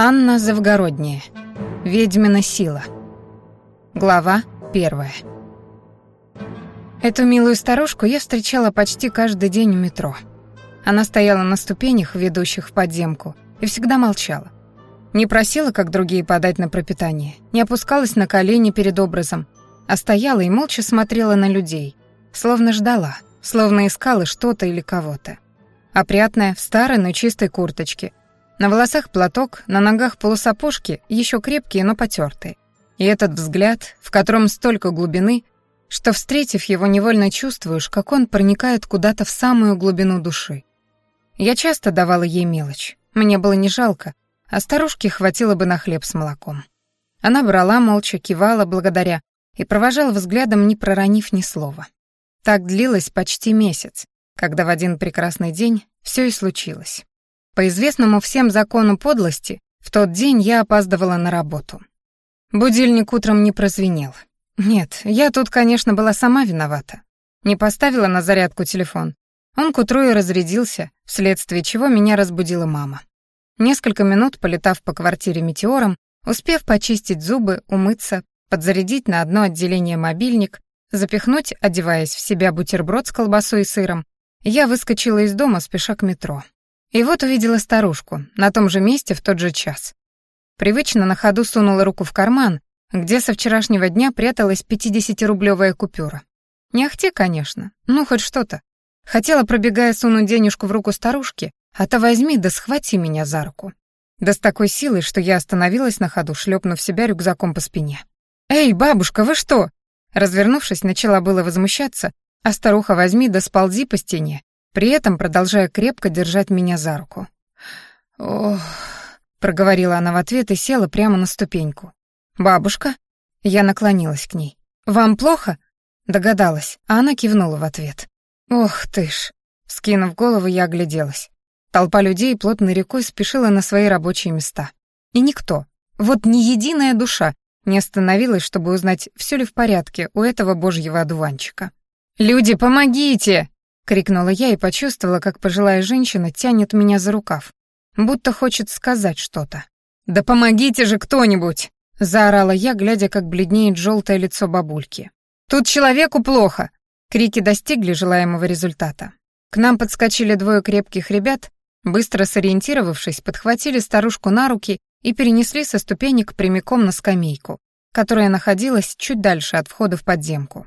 Анна Завгородняя. Ведьмина сила. Глава первая. Эту милую старушку я встречала почти каждый день у метро. Она стояла на ступенях, ведущих в подземку, и всегда молчала. Не просила, как другие, подать на пропитание, не опускалась на колени перед образом, а стояла и молча смотрела на людей, словно ждала, словно искала что-то или кого-то. Опрятная, в старой, но чистой курточке. На волосах платок, на ногах полусапожки, еще крепкие, но потертые. И этот взгляд, в котором столько глубины, что, встретив его, невольно чувствуешь, как он проникает куда-то в самую глубину души. Я часто давала ей мелочь. Мне было не жалко, а старушке хватило бы на хлеб с молоком. Она брала молча, кивала благодаря и провожала взглядом, не проронив ни слова. Так длилось почти месяц, когда в один прекрасный день все и случилось. По известному всем закону подлости, в тот день я опаздывала на работу. Будильник утром не прозвенел. Нет, я тут, конечно, была сама виновата. Не поставила на зарядку телефон. Он к утру и разрядился, вследствие чего меня разбудила мама. Несколько минут, полетав по квартире метеором, успев почистить зубы, умыться, подзарядить на одно отделение мобильник, запихнуть, одеваясь в себя бутерброд с колбасой и сыром, я выскочила из дома, спеша к метро. И вот увидела старушку, на том же месте в тот же час. Привычно на ходу сунула руку в карман, где со вчерашнего дня пряталась 50-рублевая купюра. Не ахте, конечно, ну хоть что-то. Хотела, пробегая, сунуть денежку в руку старушки, а то возьми да схвати меня за руку. Да с такой силой, что я остановилась на ходу, шлепнув себя рюкзаком по спине. «Эй, бабушка, вы что?» Развернувшись, начала было возмущаться, а старуха возьми да сползи по стене, при этом продолжая крепко держать меня за руку. «Ох...» — проговорила она в ответ и села прямо на ступеньку. «Бабушка?» Я наклонилась к ней. «Вам плохо?» Догадалась, а она кивнула в ответ. «Ох ты ж!» Скинув голову, я огляделась. Толпа людей плотной рекой спешила на свои рабочие места. И никто, вот ни единая душа, не остановилась, чтобы узнать, все ли в порядке у этого божьего одуванчика. «Люди, помогите!» — крикнула я и почувствовала, как пожилая женщина тянет меня за рукав, будто хочет сказать что-то. «Да помогите же кто-нибудь!» — заорала я, глядя, как бледнеет желтое лицо бабульки. «Тут человеку плохо!» Крики достигли желаемого результата. К нам подскочили двое крепких ребят, быстро сориентировавшись, подхватили старушку на руки и перенесли со ступенек прямиком на скамейку, которая находилась чуть дальше от входа в подземку.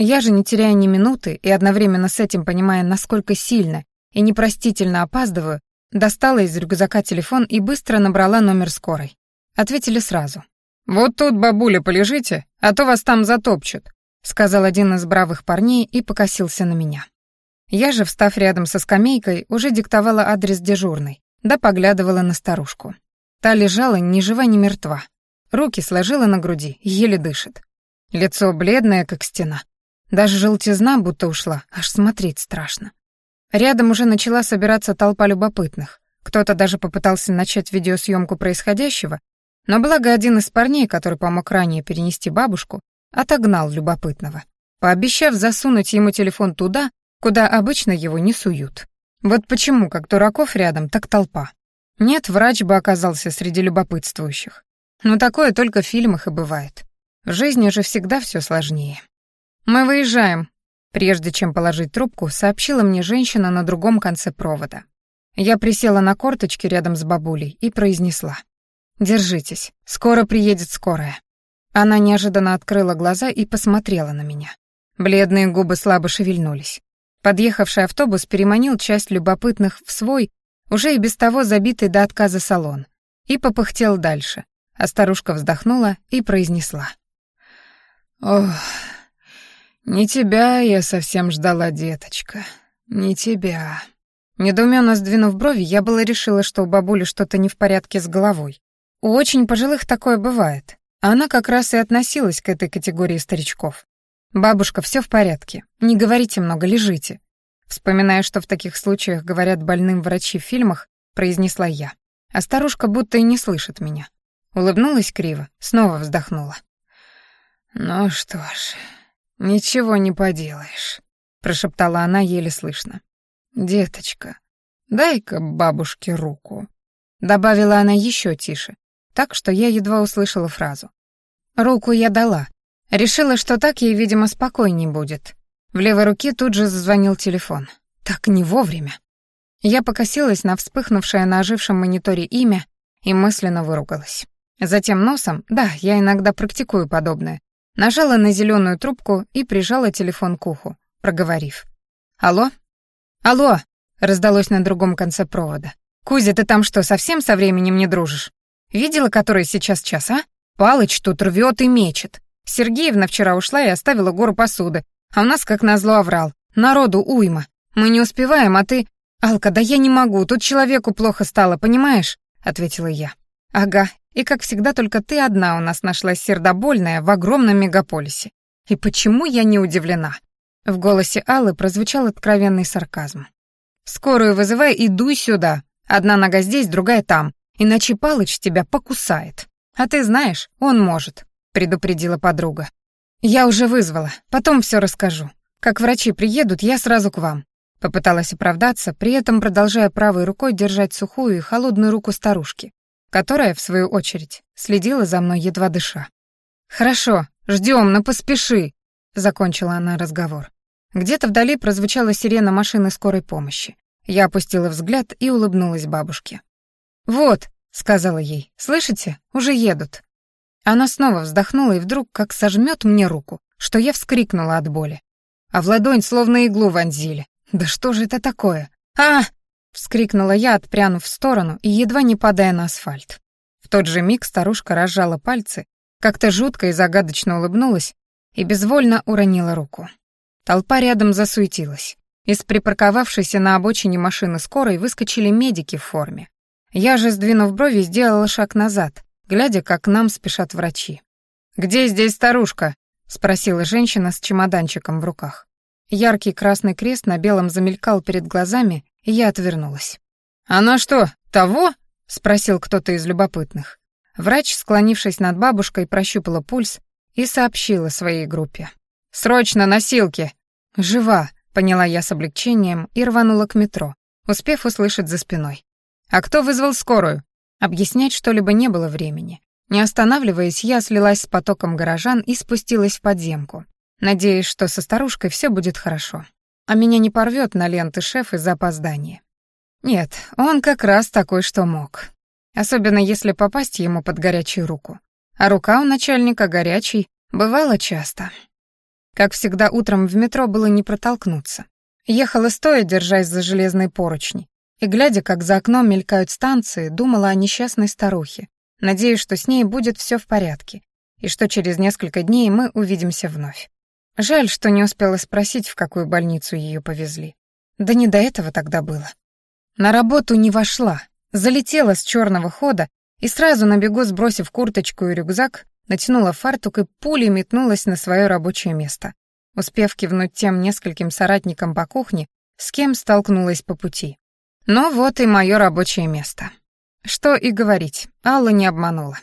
Я же, не теряя ни минуты и одновременно с этим понимая, насколько сильно и непростительно опаздываю, достала из рюкзака телефон и быстро набрала номер скорой. Ответили сразу. «Вот тут, бабуля, полежите, а то вас там затопчут», сказал один из бравых парней и покосился на меня. Я же, встав рядом со скамейкой, уже диктовала адрес дежурной, да поглядывала на старушку. Та лежала ни жива, ни мертва. Руки сложила на груди, еле дышит. Лицо бледное, как стена. Даже желтизна будто ушла, аж смотреть страшно. Рядом уже начала собираться толпа любопытных. Кто-то даже попытался начать видеосъемку происходящего, но благо один из парней, который помог ранее перенести бабушку, отогнал любопытного, пообещав засунуть ему телефон туда, куда обычно его не суют. Вот почему, как дураков рядом, так толпа. Нет, врач бы оказался среди любопытствующих. Но такое только в фильмах и бывает. В жизни же всегда все сложнее. «Мы выезжаем», — прежде чем положить трубку, сообщила мне женщина на другом конце провода. Я присела на корточки рядом с бабулей и произнесла. «Держитесь, скоро приедет скорая». Она неожиданно открыла глаза и посмотрела на меня. Бледные губы слабо шевельнулись. Подъехавший автобус переманил часть любопытных в свой, уже и без того забитый до отказа салон, и попыхтел дальше, а старушка вздохнула и произнесла. «Ох, «Не тебя я совсем ждала, деточка, не тебя». Недоуменно сдвинув брови, я было решила, что у бабули что-то не в порядке с головой. У очень пожилых такое бывает. Она как раз и относилась к этой категории старичков. «Бабушка, все в порядке. Не говорите много, лежите». Вспоминая, что в таких случаях говорят больным врачи в фильмах, произнесла я. А старушка будто и не слышит меня. Улыбнулась криво, снова вздохнула. «Ну что ж, «Ничего не поделаешь», — прошептала она еле слышно. «Деточка, дай-ка бабушке руку». Добавила она еще тише, так что я едва услышала фразу. Руку я дала. Решила, что так ей, видимо, спокойней будет. В левой руке тут же зазвонил телефон. Так не вовремя. Я покосилась на вспыхнувшее на ожившем мониторе имя и мысленно выругалась. Затем носом, да, я иногда практикую подобное, нажала на зеленую трубку и прижала телефон к уху, проговорив. «Алло? Алло!» — раздалось на другом конце провода. «Кузя, ты там что, совсем со временем не дружишь? Видела, который сейчас час, а? Палыч тут рвет и мечет. Сергеевна вчера ушла и оставила гору посуды, а у нас, как назло, оврал. Народу уйма. Мы не успеваем, а ты... Алка, да я не могу, тут человеку плохо стало, понимаешь?» — ответила я. «Ага, и как всегда только ты одна у нас нашлась сердобольная в огромном мегаполисе. И почему я не удивлена?» В голосе Аллы прозвучал откровенный сарказм. «Скорую вызывай и дуй сюда. Одна нога здесь, другая там, иначе Палыч тебя покусает. А ты знаешь, он может», — предупредила подруга. «Я уже вызвала, потом все расскажу. Как врачи приедут, я сразу к вам». Попыталась оправдаться, при этом продолжая правой рукой держать сухую и холодную руку старушки, которая, в свою очередь, следила за мной едва дыша. «Хорошо, ждем, но поспеши», — закончила она разговор. Где-то вдали прозвучала сирена машины скорой помощи. Я опустила взгляд и улыбнулась бабушке. «Вот», — сказала ей, — «слышите? Уже едут». Она снова вздохнула и вдруг как сожмет мне руку, что я вскрикнула от боли. А в ладонь словно иглу вонзили. «Да что же это такое? а вскрикнула я, отпрянув в сторону и едва не падая на асфальт. В тот же миг старушка разжала пальцы, как-то жутко и загадочно улыбнулась и безвольно уронила руку. Толпа рядом засуетилась. Из припарковавшейся на обочине машины скорой выскочили медики в форме. Я же, сдвинув брови, сделала шаг назад, глядя, как к нам спешат врачи. «Где здесь старушка?» — спросила женщина с чемоданчиком в руках. Яркий красный крест на белом замелькал перед глазами, я отвернулась. «Она что, того?» — спросил кто-то из любопытных. Врач, склонившись над бабушкой, прощупала пульс и сообщила своей группе. «Срочно носилки!» «Жива!» поняла я с облегчением и рванула к метро, успев услышать за спиной. «А кто вызвал скорую?» Объяснять что-либо не было времени. Не останавливаясь, я слилась с потоком горожан и спустилась в подземку, надеясь, что со старушкой все будет хорошо. А меня не порвет на ленты шеф из-за опоздания. Нет, он как раз такой, что мог. Особенно если попасть ему под горячую руку. А рука у начальника горячей бывало часто. Как всегда, утром в метро было не протолкнуться. Ехала стоя, держась за железные поручни, и, глядя, как за окном мелькают станции, думала о несчастной старухе, надеясь, что с ней будет все в порядке, и что через несколько дней мы увидимся вновь. Жаль, что не успела спросить, в какую больницу ее повезли. Да не до этого тогда было. На работу не вошла, залетела с черного хода и сразу на бегу, сбросив курточку и рюкзак, натянула фартук и пулей метнулась на свое рабочее место, успев кивнуть тем нескольким соратникам по кухне, с кем столкнулась по пути. Но вот и мое рабочее место. Что и говорить, Алла не обманула.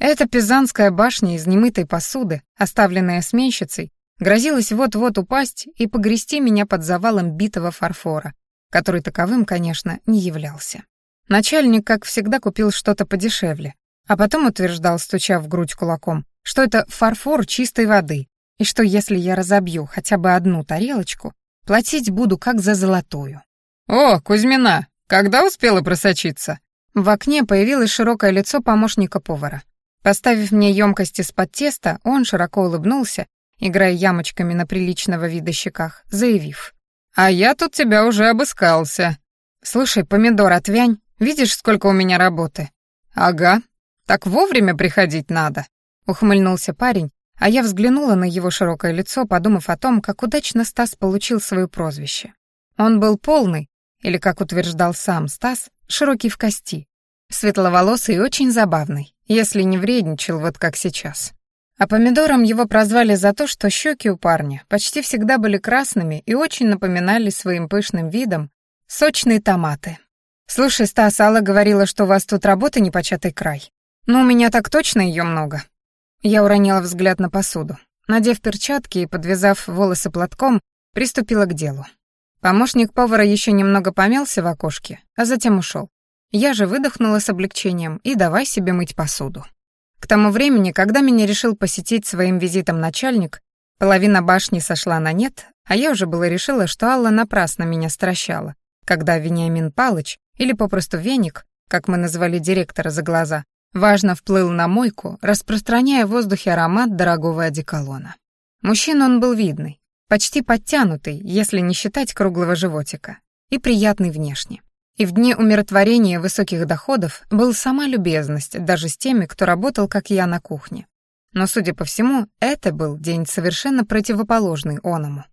Эта пизанская башня из немытой посуды, оставленная сменщицей, грозилась вот-вот упасть и погрести меня под завалом битого фарфора, который таковым, конечно, не являлся. Начальник, как всегда, купил что-то подешевле, а потом утверждал, стуча в грудь кулаком, что это фарфор чистой воды, и что если я разобью хотя бы одну тарелочку, платить буду как за золотую. «О, Кузьмина, когда успела просочиться?» В окне появилось широкое лицо помощника повара. Поставив мне емкость из-под теста, он широко улыбнулся, играя ямочками на приличного вида щеках, заявив. «А я тут тебя уже обыскался». «Слушай, помидор, отвянь, видишь, сколько у меня работы?» «Ага, так вовремя приходить надо», — ухмыльнулся парень, а я взглянула на его широкое лицо, подумав о том, как удачно Стас получил свое прозвище. Он был полный, или, как утверждал сам Стас, широкий в кости, светловолосый и очень забавный, если не вредничал вот как сейчас. А помидором его прозвали за то, что щеки у парня почти всегда были красными и очень напоминали своим пышным видом сочные томаты. «Слушай, Стас, Алла говорила, что у вас тут работа непочатый край. «Ну, у меня так точно ее много». Я уронила взгляд на посуду. Надев перчатки и подвязав волосы платком, приступила к делу. Помощник повара еще немного помялся в окошке, а затем ушел. Я же выдохнула с облегчением и давай себе мыть посуду. К тому времени, когда меня решил посетить своим визитом начальник, половина башни сошла на нет, а я уже было решила, что Алла напрасно меня стращала, когда Вениамин Палыч, или попросту Веник, как мы назвали директора за глаза, важно вплыл на мойку, распространяя в воздухе аромат дорогого одеколона. Мужчина он был видный, почти подтянутый, если не считать круглого животика, и приятный внешне. И в дни умиротворения высоких доходов был сама любезность даже с теми, кто работал, как я, на кухне. Но, судя по всему, это был день совершенно противоположный оному.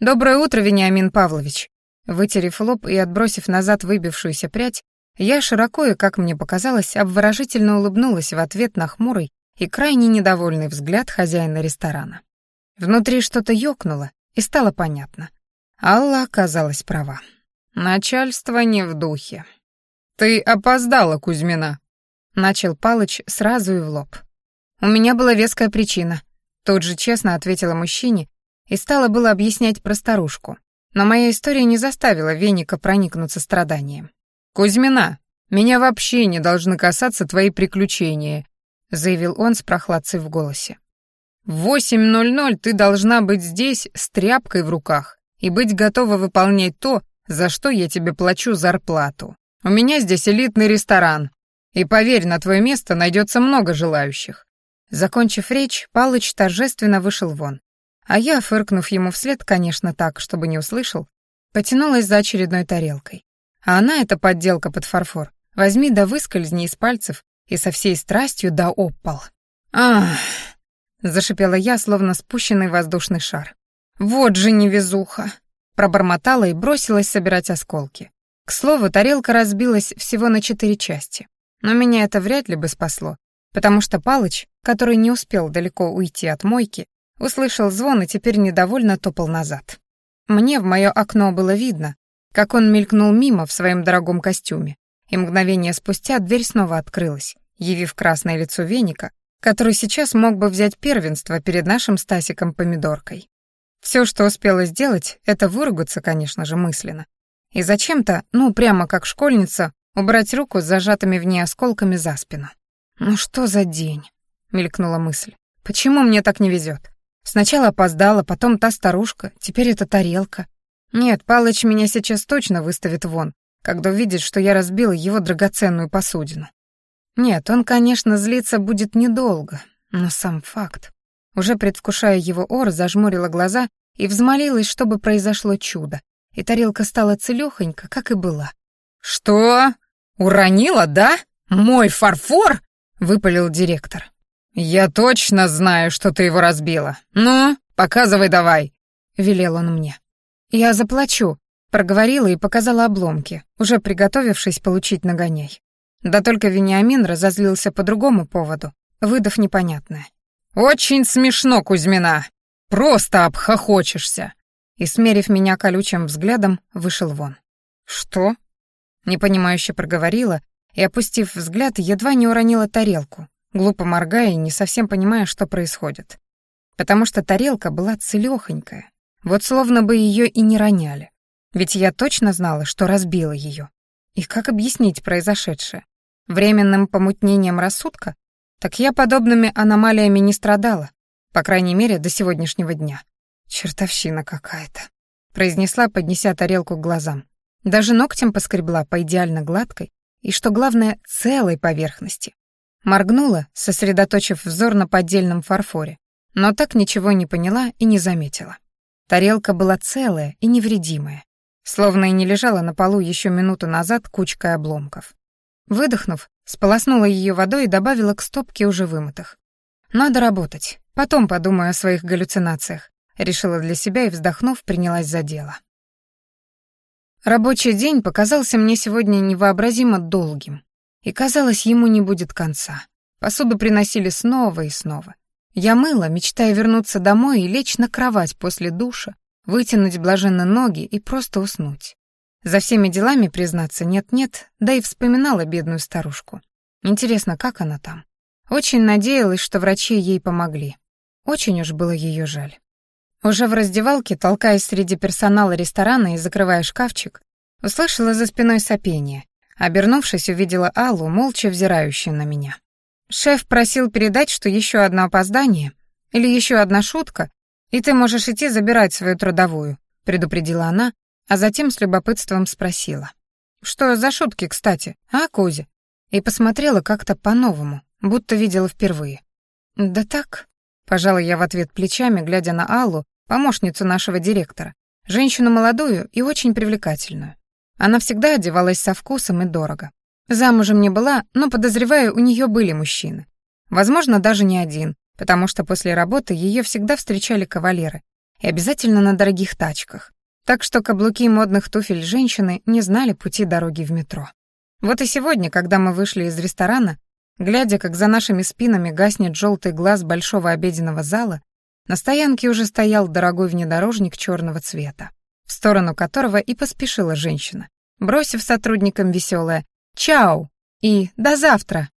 «Доброе утро, Вениамин Павлович!» Вытерев лоб и отбросив назад выбившуюся прядь, я широко и, как мне показалось, обворожительно улыбнулась в ответ на хмурый и крайне недовольный взгляд хозяина ресторана. Внутри что-то ёкнуло, и стало понятно. Алла оказалась права. Начальство не в духе. «Ты опоздала, Кузьмина», — начал Палыч сразу и в лоб. «У меня была веская причина», — тут же честно ответила мужчине и стала было объяснять про старушку. Но моя история не заставила Веника проникнуться страданием. «Кузьмина, меня вообще не должны касаться твои приключения», — заявил он с прохладцей в голосе. «В восемь ноль ноль ты должна быть здесь с тряпкой в руках и быть готова выполнять то, за что я тебе плачу зарплату. У меня здесь элитный ресторан, и поверь, на твое место найдется много желающих». Закончив речь, Палыч торжественно вышел вон. А я, фыркнув ему вслед, конечно, так, чтобы не услышал, потянулась за очередной тарелкой. А она, эта подделка под фарфор, возьми да выскользни из пальцев и со всей страстью да опал. «Ах!» — зашипела я, словно спущенный воздушный шар. «Вот же невезуха!» Пробормотала и бросилась собирать осколки. К слову, тарелка разбилась всего на четыре части. Но меня это вряд ли бы спасло, потому что Палыч, который не успел далеко уйти от мойки, услышал звон и теперь недовольно топал назад. Мне в мое окно было видно, как он мелькнул мимо в своем дорогом костюме, и мгновение спустя дверь снова открылась, явив красное лицо веника, который сейчас мог бы взять первенство перед нашим Стасиком Помидоркой. Все, что успела сделать, это выругаться, конечно же, мысленно. И зачем-то, ну, прямо как школьница, убрать руку с зажатыми в ней осколками за спину. «Ну что за день?» — мелькнула мысль. «Почему мне так не везет? Сначала опоздала, потом та старушка, теперь эта тарелка. Нет, Палыч меня сейчас точно выставит вон, когда увидит, что я разбила его драгоценную посудину. Нет, он, конечно, злиться будет недолго, но сам факт. Уже предвкушая его ор, зажмурила глаза и взмолилась, чтобы произошло чудо, и тарелка стала целёхонька, как и была. «Что? Уронила, да? Мой фарфор?» — выпалил директор. «Я точно знаю, что ты его разбила. Ну, показывай давай», — велел он мне. «Я заплачу», — проговорила и показала обломки, уже приготовившись получить нагоняй. Да только Вениамин разозлился по другому поводу, выдав непонятное. «Очень смешно, Кузьмина! Просто обхохочешься!» И, смерив меня колючим взглядом, вышел вон. «Что?» Непонимающе проговорила и, опустив взгляд, едва не уронила тарелку, глупо моргая и не совсем понимая, что происходит. Потому что тарелка была целёхонькая, вот словно бы её и не роняли. Ведь я точно знала, что разбила её. И как объяснить произошедшее? Временным помутнением рассудка? Так я подобными аномалиями не страдала, по крайней мере, до сегодняшнего дня. Чертовщина какая-то, произнесла, поднеся тарелку к глазам. Даже ногтем поскребла по идеально гладкой и, что главное, целой поверхности. Моргнула, сосредоточив взор на поддельном фарфоре, но так ничего не поняла и не заметила. Тарелка была целая и невредимая, словно и не лежала на полу еще минуту назад кучкой обломков. Выдохнув, сполоснула ее водой и добавила к стопке уже вымытых. «Надо работать. Потом подумаю о своих галлюцинациях», — решила для себя и, вздохнув, принялась за дело. Рабочий день показался мне сегодня невообразимо долгим, и, казалось, ему не будет конца. Посуду приносили снова и снова. Я мыла, мечтая вернуться домой и лечь на кровать после душа, вытянуть блаженно ноги и просто уснуть. За всеми делами, признаться, нет-нет, да и вспоминала бедную старушку. Интересно, как она там? Очень надеялась, что врачи ей помогли. Очень уж было ее жаль. Уже в раздевалке, толкаясь среди персонала ресторана и закрывая шкафчик, услышала за спиной сопение, Обернувшись, увидела Аллу, молча взирающую на меня. «Шеф просил передать, что еще одно опоздание или еще одна шутка, и ты можешь идти забирать свою трудовую», — предупредила она, а затем с любопытством спросила. «Что за шутки, кстати, а, Кузя?» И посмотрела как-то по-новому, будто видела впервые. «Да так», — пожала я в ответ плечами, глядя на Аллу, помощницу нашего директора, женщину молодую и очень привлекательную. Она всегда одевалась со вкусом и дорого. Замужем не была, но, подозреваю, у нее были мужчины. Возможно, даже не один, потому что после работы ее всегда встречали кавалеры, и обязательно на дорогих тачках. Так что каблуки модных туфель женщины не знали пути дороги в метро. Вот и сегодня, когда мы вышли из ресторана, глядя, как за нашими спинами гаснет желтый глаз большого обеденного зала, на стоянке уже стоял дорогой внедорожник черного цвета, в сторону которого и поспешила женщина, бросив сотрудникам веселое «Чао!» и «До завтра!».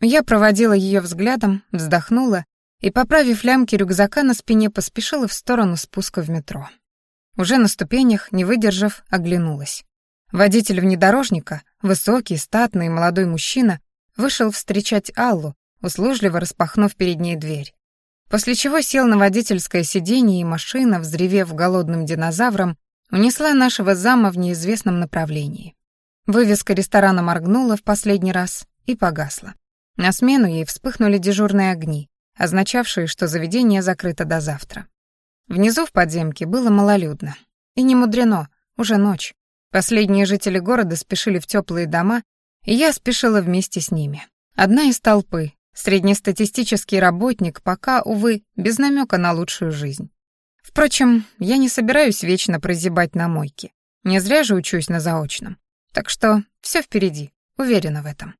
Я проводила ее взглядом, вздохнула и, поправив лямки рюкзака на спине, поспешила в сторону спуска в метро. Уже на ступенях, не выдержав, оглянулась. Водитель внедорожника, высокий, статный молодой мужчина, вышел встречать Аллу, услужливо распахнув перед ней дверь. После чего сел на водительское сиденье, и машина, взревев голодным динозавром, унесла нашего зама в неизвестном направлении. Вывеска ресторана моргнула в последний раз и погасла. На смену ей вспыхнули дежурные огни, означавшие, что заведение закрыто до завтра. Внизу в подземке было малолюдно. И не мудрено, уже ночь. Последние жители города спешили в теплые дома, и я спешила вместе с ними. Одна из толпы, среднестатистический работник, пока, увы, без намека на лучшую жизнь. Впрочем, я не собираюсь вечно прозябать на мойке. Не зря же учусь на заочном. Так что все впереди, уверена в этом.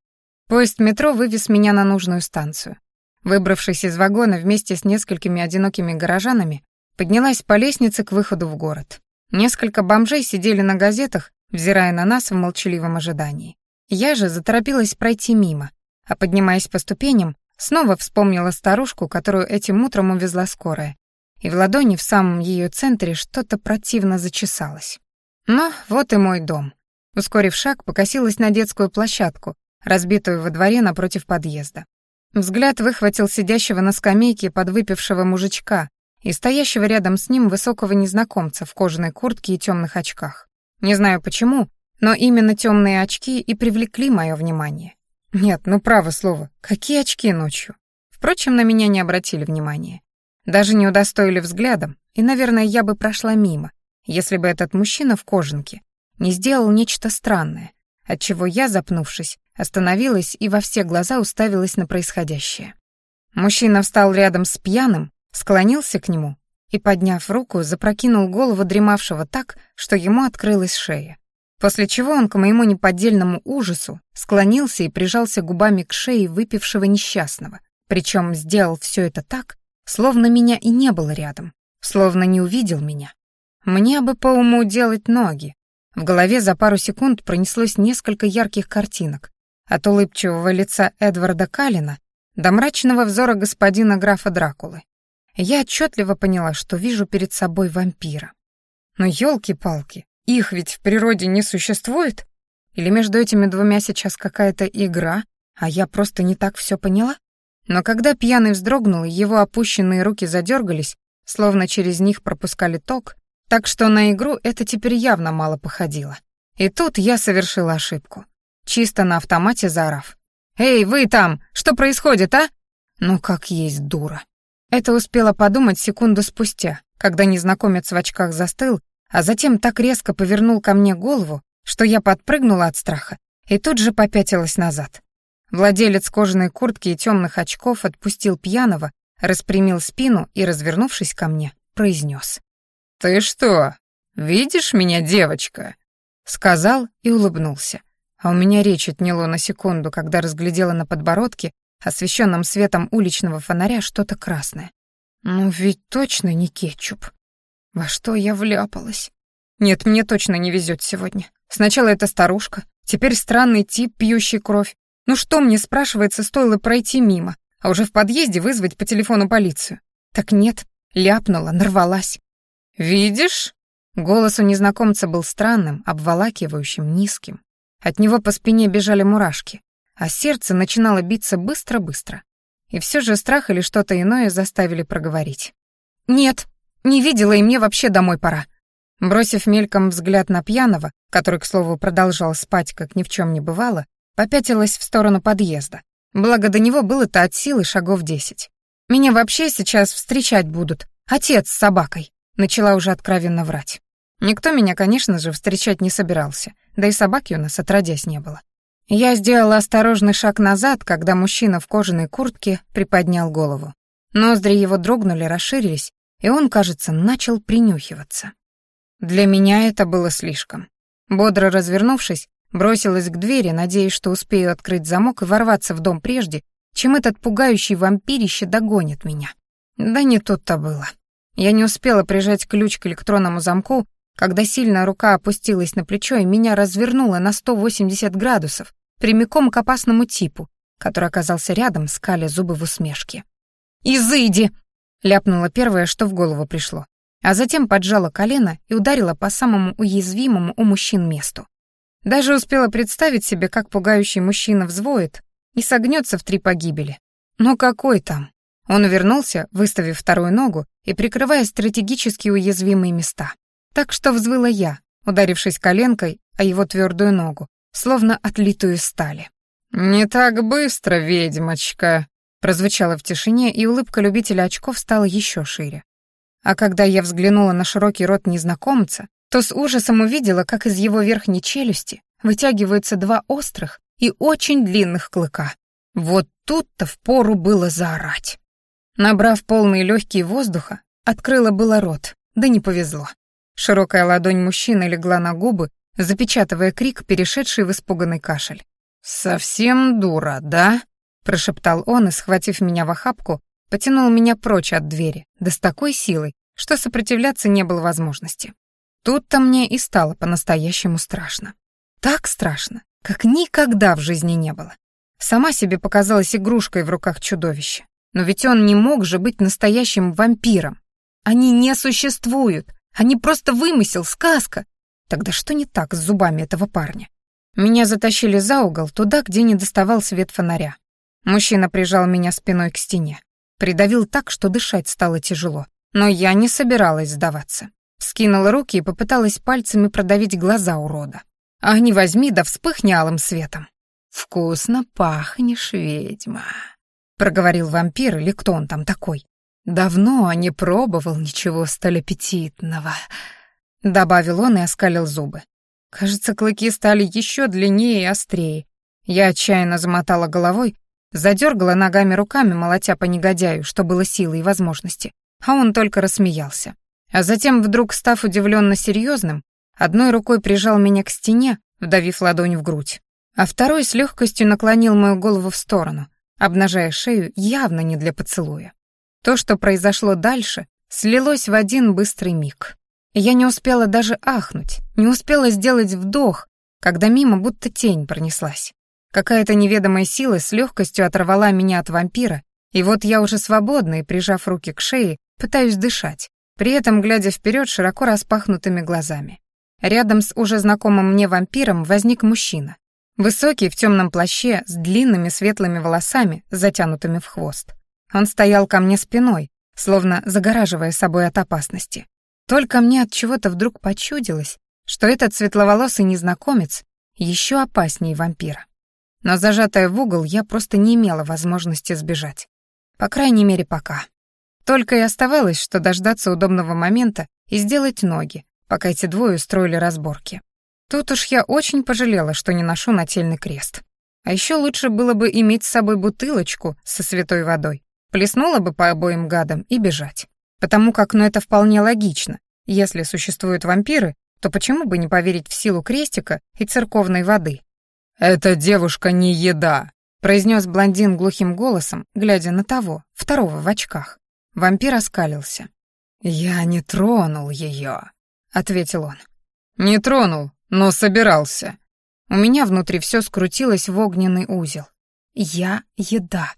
Поезд метро вывез меня на нужную станцию. Выбравшись из вагона вместе с несколькими одинокими горожанами, поднялась по лестнице к выходу в город. Несколько бомжей сидели на газетах, взирая на нас в молчаливом ожидании. Я же заторопилась пройти мимо, а поднимаясь по ступеням, снова вспомнила старушку, которую этим утром увезла скорая, и в ладони в самом ее центре что-то противно зачесалось. Но вот и мой дом. Ускорив шаг, покосилась на детскую площадку, разбитую во дворе напротив подъезда. Взгляд выхватил сидящего на скамейке подвыпившего мужичка и стоящего рядом с ним высокого незнакомца в кожаной куртке и темных очках. Не знаю почему, но именно темные очки и привлекли мое внимание. Нет, ну право слово, какие очки ночью? Впрочем, на меня не обратили внимания. Даже не удостоили взглядом, и, наверное, я бы прошла мимо, если бы этот мужчина в кожанке не сделал нечто странное, отчего я, запнувшись, остановилась и во все глаза уставилась на происходящее. Мужчина встал рядом с пьяным, склонился к нему и, подняв руку, запрокинул голову дремавшего так, что ему открылась шея. После чего он, к моему неподдельному ужасу, склонился и прижался губами к шее выпившего несчастного, причем сделал все это так, словно меня и не было рядом, словно не увидел меня. Мне бы по уму делать ноги, в голове за пару секунд пронеслось несколько ярких картинок. От улыбчивого лица Эдварда Калина до мрачного взора господина графа Дракулы. Я отчетливо поняла, что вижу перед собой вампира. Но елки-палки, их ведь в природе не существует? Или между этими двумя сейчас какая-то игра, а я просто не так все поняла? Но когда пьяный вздрогнул, его опущенные руки задергались, словно через них пропускали ток, так что на игру это теперь явно мало походило. И тут я совершила ошибку. Чисто на автомате заорав. «Эй, вы там! Что происходит, а?» Ну как есть дура. Это успела подумать секунду спустя, когда незнакомец в очках застыл, а затем так резко повернул ко мне голову, что я подпрыгнула от страха и тут же попятилась назад. Владелец кожаной куртки и темных очков отпустил пьяного, распрямил спину и, развернувшись ко мне, произнес. «Ты что, видишь меня, девочка?» Сказал и улыбнулся. А у меня речь отняло на секунду, когда разглядела на подбородке, освещенном светом уличного фонаря, что-то красное. Ну ведь точно не кетчуп. Во что я вляпалась? Нет, мне точно не везет сегодня. Сначала эта старушка, теперь странный тип, пьющий кровь. Ну что мне, спрашивается, стоило пройти мимо, а уже в подъезде вызвать по телефону полицию? Так нет, ляпнула, нарвалась. «Видишь?» Голос у незнакомца был странным, обволакивающим, низким. от него по спине бежали мурашки, а сердце начинало биться быстро-быстро. И все же страх или что-то иное заставили проговорить. «Нет, не видела, и мне вообще домой пора». Бросив мельком взгляд на пьяного, который, к слову, продолжал спать, как ни в чем не бывало, попятилась в сторону подъезда. Благо до него было-то от силы шагов десять. «Меня вообще сейчас встречать будут. Отец с собакой», — начала уже откровенно врать. Никто меня, конечно же, встречать не собирался, да и собаки у нас отродясь не было. Я сделала осторожный шаг назад, когда мужчина в кожаной куртке приподнял голову. Ноздри его дрогнули, расширились, и он, кажется, начал принюхиваться. Для меня это было слишком. Бодро развернувшись, бросилась к двери, надеясь, что успею открыть замок и ворваться в дом прежде, чем этот пугающий вампирище догонит меня. Да не тут-то было. Я не успела прижать ключ к электронному замку, когда сильная рука опустилась на плечо и меня развернула на 180 градусов, прямиком к опасному типу, который оказался рядом, скаля зубы в усмешке. «Изыди!» — ляпнула первое, что в голову пришло а затем поджала колено и ударила по самому уязвимому у мужчин месту. Даже успела представить себе, как пугающий мужчина взвоет и согнется в три погибели. Но какой там? Он увернулся, выставив вторую ногу и прикрывая стратегически уязвимые места. Так что взвыла я, ударившись коленкой о его твердую ногу, словно отлитую стали. «Не так быстро, ведьмочка!» прозвучало в тишине, и улыбка любителя очков стала еще шире. А когда я взглянула на широкий рот незнакомца, то с ужасом увидела, как из его верхней челюсти вытягиваются два острых и очень длинных клыка. Вот тут-то впору было заорать. Набрав полные легкие воздуха, открыла было рот, да не повезло. Широкая ладонь мужчины легла на губы, запечатывая крик, перешедший в испуганный кашель. «Совсем дура, да?» — прошептал он и, схватив меня в охапку, потянул меня прочь от двери, да с такой силой, что сопротивляться не было возможности. Тут-то мне и стало по-настоящему страшно. Так страшно, как никогда в жизни не было. Сама себе показалась игрушкой в руках чудовища. Но ведь он не мог же быть настоящим вампиром. Они не существуют. Они просто вымысел, сказка. Тогда что не так с зубами этого парня? Меня затащили за угол, туда, где не доставал свет фонаря. Мужчина прижал меня спиной к стене. Придавил так, что дышать стало тяжело. Но я не собиралась сдаваться. Скинула руки и попыталась пальцами продавить глаза урода. А возьми, да вспыхни алым светом. «Вкусно пахнешь, ведьма», — проговорил вампир или кто он там такой. «Давно не пробовал ничего столь аппетитного», — добавил он и оскалил зубы. Кажется, клыки стали еще длиннее и острее. Я отчаянно замотала головой, Задергала ногами руками, молотя по негодяю, что было силы и возможности, а он только рассмеялся. А затем, вдруг став удивленно серьезным, одной рукой прижал меня к стене, вдавив ладонь в грудь, а второй с легкостью наклонил мою голову в сторону, обнажая шею явно не для поцелуя. То, что произошло дальше, слилось в один быстрый миг. Я не успела даже ахнуть, не успела сделать вдох, когда мимо будто тень пронеслась. Какая-то неведомая сила с легкостью оторвала меня от вампира, и вот я уже свободна и, прижав руки к шее, пытаюсь дышать, при этом глядя вперед широко распахнутыми глазами. Рядом с уже знакомым мне вампиром возник мужчина. Высокий, в темном плаще, с длинными светлыми волосами, затянутыми в хвост. Он стоял ко мне спиной, словно загораживая собой от опасности. Только мне от чего-то вдруг почудилось, что этот светловолосый незнакомец еще опаснее вампира но зажатая в угол я просто не имела возможности сбежать. По крайней мере, пока. Только и оставалось, что дождаться удобного момента и сделать ноги, пока эти двое устроили разборки. Тут уж я очень пожалела, что не ношу нательный крест. А еще лучше было бы иметь с собой бутылочку со святой водой. Плеснула бы по обоим гадам и бежать. Потому как, ну это вполне логично. Если существуют вампиры, то почему бы не поверить в силу крестика и церковной воды? «Эта девушка не еда», — произнес блондин глухим голосом, глядя на того, второго в очках. Вампир оскалился. «Я не тронул ее», — ответил он. «Не тронул, но собирался». У меня внутри все скрутилось в огненный узел. Я еда.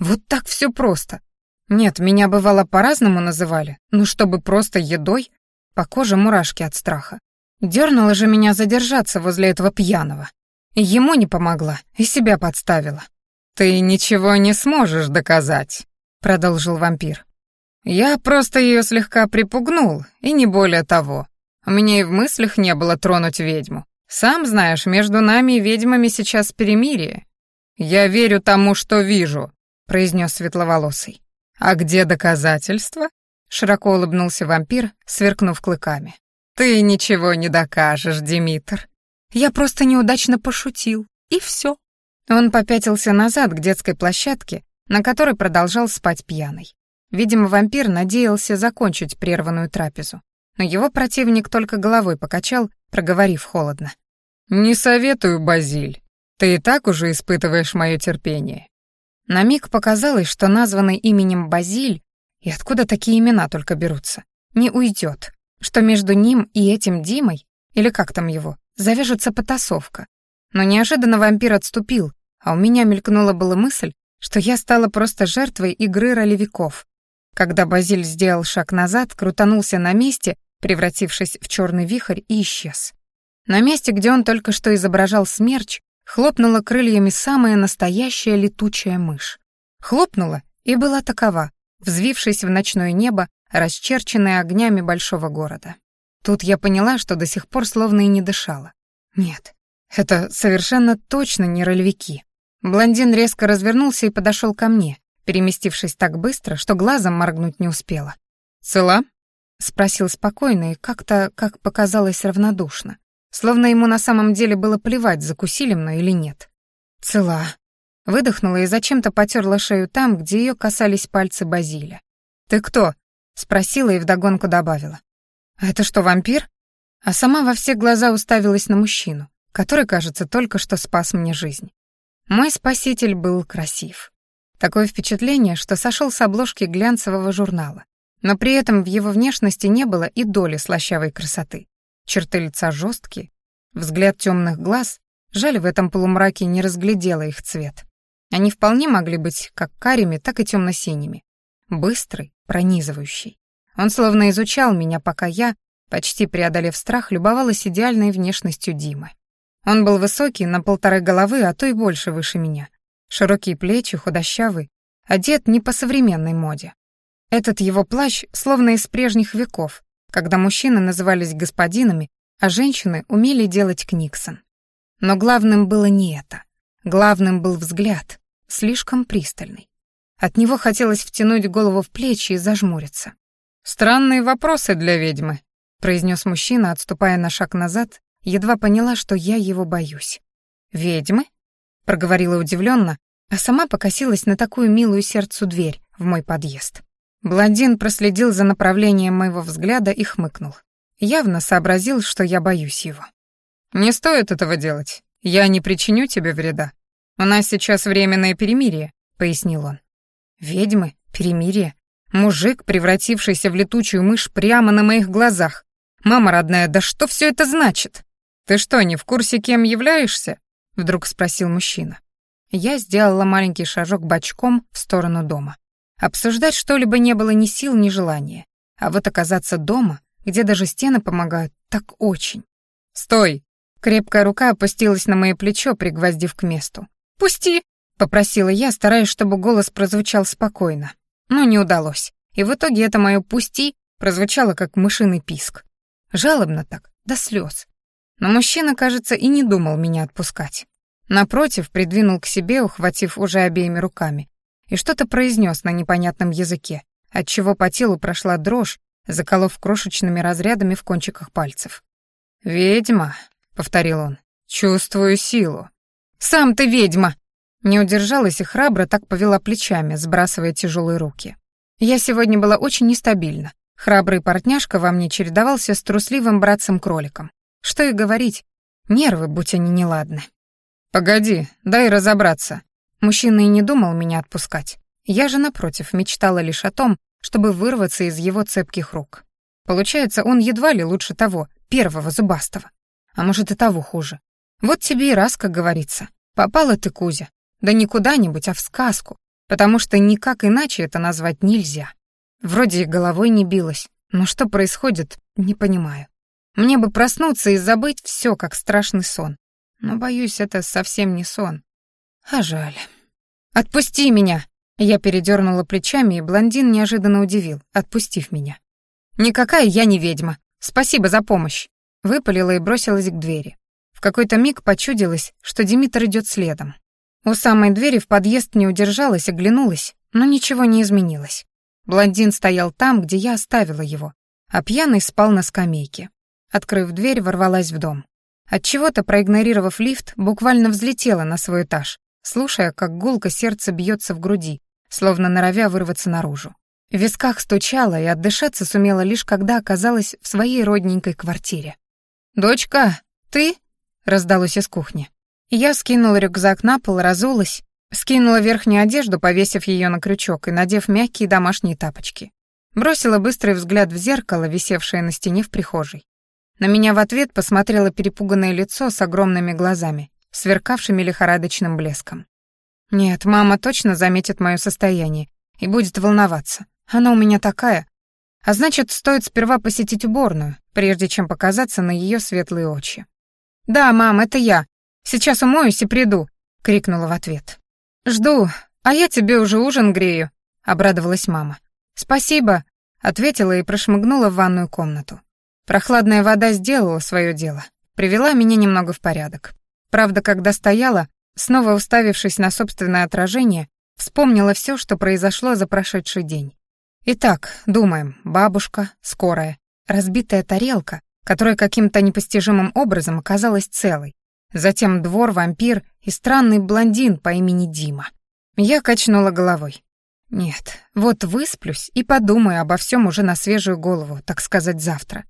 Вот так все просто. Нет, меня бывало по-разному называли, но чтобы просто едой, по коже мурашки от страха. Дернуло же меня задержаться возле этого пьяного. Ему не помогла и себя подставила. «Ты ничего не сможешь доказать», — продолжил вампир. «Я просто ее слегка припугнул, и не более того. У меня и в мыслях не было тронуть ведьму. Сам знаешь, между нами и ведьмами сейчас перемирие. Я верю тому, что вижу», — произнес светловолосый. «А где доказательства?» — широко улыбнулся вампир, сверкнув клыками. «Ты ничего не докажешь, Димитр. Я просто неудачно пошутил, и все». Он попятился назад к детской площадке, на которой продолжал спать пьяный. Видимо, вампир надеялся закончить прерванную трапезу. Но его противник только головой покачал, проговорив холодно. «Не советую, Базиль. Ты и так уже испытываешь мое терпение». На миг показалось, что названный именем Базиль, и откуда такие имена только берутся, не уйдет, что между ним и этим Димой, или как там его, завяжется потасовка. Но неожиданно вампир отступил, а у меня мелькнула была мысль, что я стала просто жертвой игры ролевиков. Когда Базиль сделал шаг назад, крутанулся на месте, превратившись в черный вихрь, и исчез. На месте, где он только что изображал смерч, хлопнула крыльями самая настоящая летучая мышь. Хлопнула и была такова, взвившись в ночное небо, расчерченное огнями большого города. Тут я поняла, что до сих пор словно и не дышала. Нет, это совершенно точно не ролевики. Блондин резко развернулся и подошел ко мне, переместившись так быстро, что глазом моргнуть не успела. «Цела?» — спросил спокойно и как-то, как показалось, равнодушно. Словно ему на самом деле было плевать, закусили мной или нет. «Цела». Выдохнула и зачем-то потерла шею там, где ее касались пальцы Базиля. «Ты кто?» — спросила и вдогонку добавила. «А это что, вампир?» А сама во все глаза уставилась на мужчину, который, кажется, только что спас мне жизнь. Мой спаситель был красив. Такое впечатление, что сошел с обложки глянцевого журнала. Но при этом в его внешности не было и доли слащавой красоты. Черты лица жесткие, взгляд темных глаз, жаль, в этом полумраке не разглядела их цвет. Они вполне могли быть как карими, так и темно-синими. Быстрый, пронизывающий. Он словно изучал меня, пока я, почти преодолев страх, любовалась идеальной внешностью Димы. Он был высокий, на полторы головы, а то и больше выше меня. Широкие плечи, худощавый, одет не по современной моде. Этот его плащ словно из прежних веков, когда мужчины назывались господинами, а женщины умели делать книксон. Но главным было не это. Главным был взгляд, слишком пристальный. От него хотелось втянуть голову в плечи и зажмуриться. «Странные вопросы для ведьмы», — произнес мужчина, отступая на шаг назад едва поняла, что я его боюсь. «Ведьмы?» — проговорила удивленно, а сама покосилась на такую милую сердцу дверь в мой подъезд. Блондин проследил за направлением моего взгляда и хмыкнул. Явно сообразил, что я боюсь его. «Не стоит этого делать. Я не причиню тебе вреда. У нас сейчас временное перемирие», — пояснил он. «Ведьмы? Перемирие? Мужик, превратившийся в летучую мышь прямо на моих глазах. Мама родная, да что все это значит?» «Ты что, не в курсе, кем являешься?» — вдруг спросил мужчина. Я сделала маленький шажок бочком в сторону дома. Обсуждать что-либо не было ни сил, ни желания. А вот оказаться дома, где даже стены помогают, так очень. «Стой!» Крепкая рука опустилась на мое плечо, пригвоздив к месту. «Пусти!» — попросила я, стараясь, чтобы голос прозвучал спокойно. Но не удалось. И в итоге это мое «пусти» прозвучало как мышиный писк. Жалобно так, до слез. Но мужчина, кажется, и не думал меня отпускать. Напротив, придвинул к себе, ухватив уже обеими руками, и что-то произнес на непонятном языке, отчего по телу прошла дрожь, заколов крошечными разрядами в кончиках пальцев. «Ведьма», — повторил он, — «чувствую силу». «Сам ты ведьма!» Не удержалась и храбро так повела плечами, сбрасывая тяжелые руки. Я сегодня была очень нестабильна. Храбрый партняшка во мне чередовался с трусливым братцем-кроликом. Что и говорить, нервы, будь они неладны. «Погоди, дай разобраться». Мужчина и не думал меня отпускать. Я же, напротив, мечтала лишь о том, чтобы вырваться из его цепких рук. Получается, он едва ли лучше того, первого зубастого. А может и того хуже. Вот тебе и раз, как говорится. Попала ты, Кузя. Да не куда-нибудь, а в сказку. Потому что никак иначе это назвать нельзя. Вроде и головой не билась, но что происходит, не понимаю. Мне бы проснуться и забыть все, как страшный сон. Но, боюсь, это совсем не сон. А жаль. «Отпусти меня!» Я передернула плечами, и блондин неожиданно удивил, отпустив меня. «Никакая я не ведьма. Спасибо за помощь!» Выпалила и бросилась к двери. В какой-то миг почудилось, что Димитр идет следом. У самой двери в подъезд не удержалась, оглянулась, но ничего не изменилось. Блондин стоял там, где я оставила его, а пьяный спал на скамейке. Открыв дверь, ворвалась в дом. Отчего-то, проигнорировав лифт, буквально взлетела на свой этаж, слушая, как гулко сердце бьется в груди, словно норовя вырваться наружу. В висках стучало и отдышаться сумела лишь когда оказалась в своей родненькой квартире. «Дочка, ты?» — раздалось из кухни. Я скинула рюкзак на пол, разулась, скинула верхнюю одежду, повесив ее на крючок и надев мягкие домашние тапочки. Бросила быстрый взгляд в зеркало, висевшее на стене в прихожей. На меня в ответ посмотрело перепуганное лицо с огромными глазами, сверкавшими лихорадочным блеском. Нет, мама точно заметит мое состояние и будет волноваться. Она у меня такая. А значит, стоит сперва посетить уборную, прежде чем показаться на ее светлые очи. «Да, мам, это я. Сейчас умоюсь и приду», — крикнула в ответ. «Жду, а я тебе уже ужин грею», — обрадовалась мама. «Спасибо», — ответила и прошмыгнула в ванную комнату. Прохладная вода сделала свое дело, привела меня немного в порядок. Правда, когда стояла, снова уставившись на собственное отражение, вспомнила все, что произошло за прошедший день. Итак, думаем, бабушка, скорая, разбитая тарелка, которая каким-то непостижимым образом оказалась целой, затем двор, вампир и странный блондин по имени Дима. Я качнула головой. Нет, вот высплюсь и подумаю обо всем уже на свежую голову, так сказать, завтра.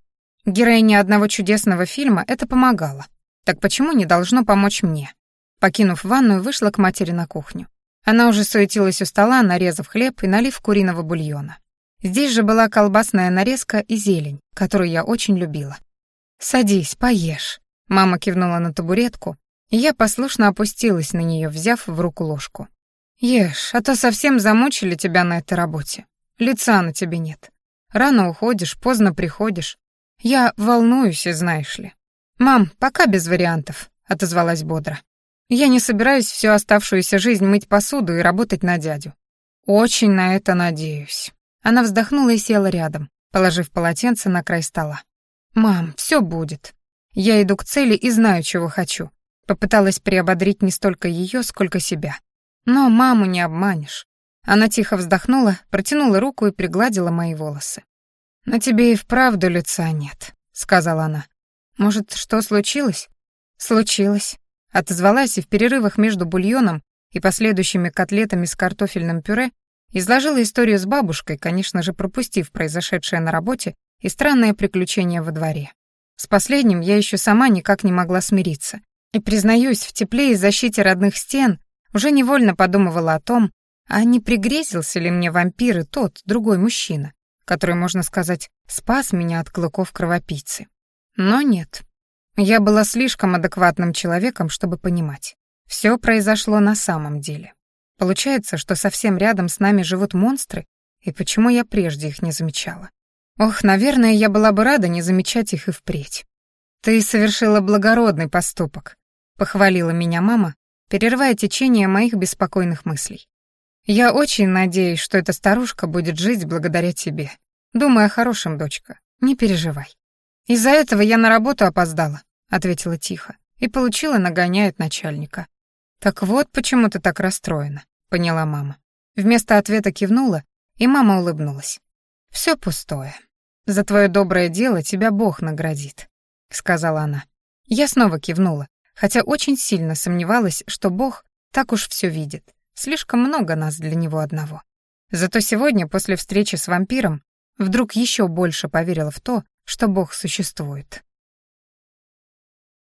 Героине одного чудесного фильма это помогало. Так почему не должно помочь мне? Покинув ванную, вышла к матери на кухню. Она уже суетилась у стола, нарезав хлеб и налив куриного бульона. Здесь же была колбасная нарезка и зелень, которую я очень любила. «Садись, поешь», — мама кивнула на табуретку, и я послушно опустилась на нее, взяв в руку ложку. «Ешь, а то совсем замучили тебя на этой работе. Лица на тебе нет. Рано уходишь, поздно приходишь. Я волнуюсь, знаешь ли». «Мам, пока без вариантов», — отозвалась бодро. «Я не собираюсь всю оставшуюся жизнь мыть посуду и работать на дядю. Очень на это надеюсь». Она вздохнула и села рядом, положив полотенце на край стола. «Мам, все будет. Я иду к цели и знаю, чего хочу». Попыталась приободрить не столько ее, сколько себя. Но маму не обманешь. Она тихо вздохнула, протянула руку и пригладила мои волосы. «На тебе и вправду лица нет», — сказала она. «Может, что случилось?» «Случилось», — отозвалась и в перерывах между бульоном и последующими котлетами с картофельным пюре изложила историю с бабушкой, конечно же, пропустив произошедшее на работе и странное приключение во дворе. С последним я еще сама никак не могла смириться. И, признаюсь, в тепле и защите родных стен уже невольно подумывала о том, а не пригрезился ли мне вампир и тот, другой мужчина, который, можно сказать, спас меня от клыков кровопийцы. Но нет. Я была слишком адекватным человеком, чтобы понимать. Все произошло на самом деле. Получается, что совсем рядом с нами живут монстры, и почему я прежде их не замечала? Ох, наверное, я была бы рада не замечать их и впредь. «Ты совершила благородный поступок», — похвалила меня мама, перерывая течение моих беспокойных мыслей. «Я очень надеюсь, что эта старушка будет жить благодаря тебе. Думай о хорошем, дочка, не переживай». «Из-за этого я на работу опоздала», — ответила тихо, и получила нагоняя от начальника. «Так вот почему ты так расстроена», — поняла мама. Вместо ответа кивнула, и мама улыбнулась. «Все пустое. За твое доброе дело тебя Бог наградит», — сказала она. Я снова кивнула, хотя очень сильно сомневалась, что Бог так уж все видит. Слишком много нас для него одного. Зато сегодня, после встречи с вампиром, вдруг еще больше поверила в то, что Бог существует.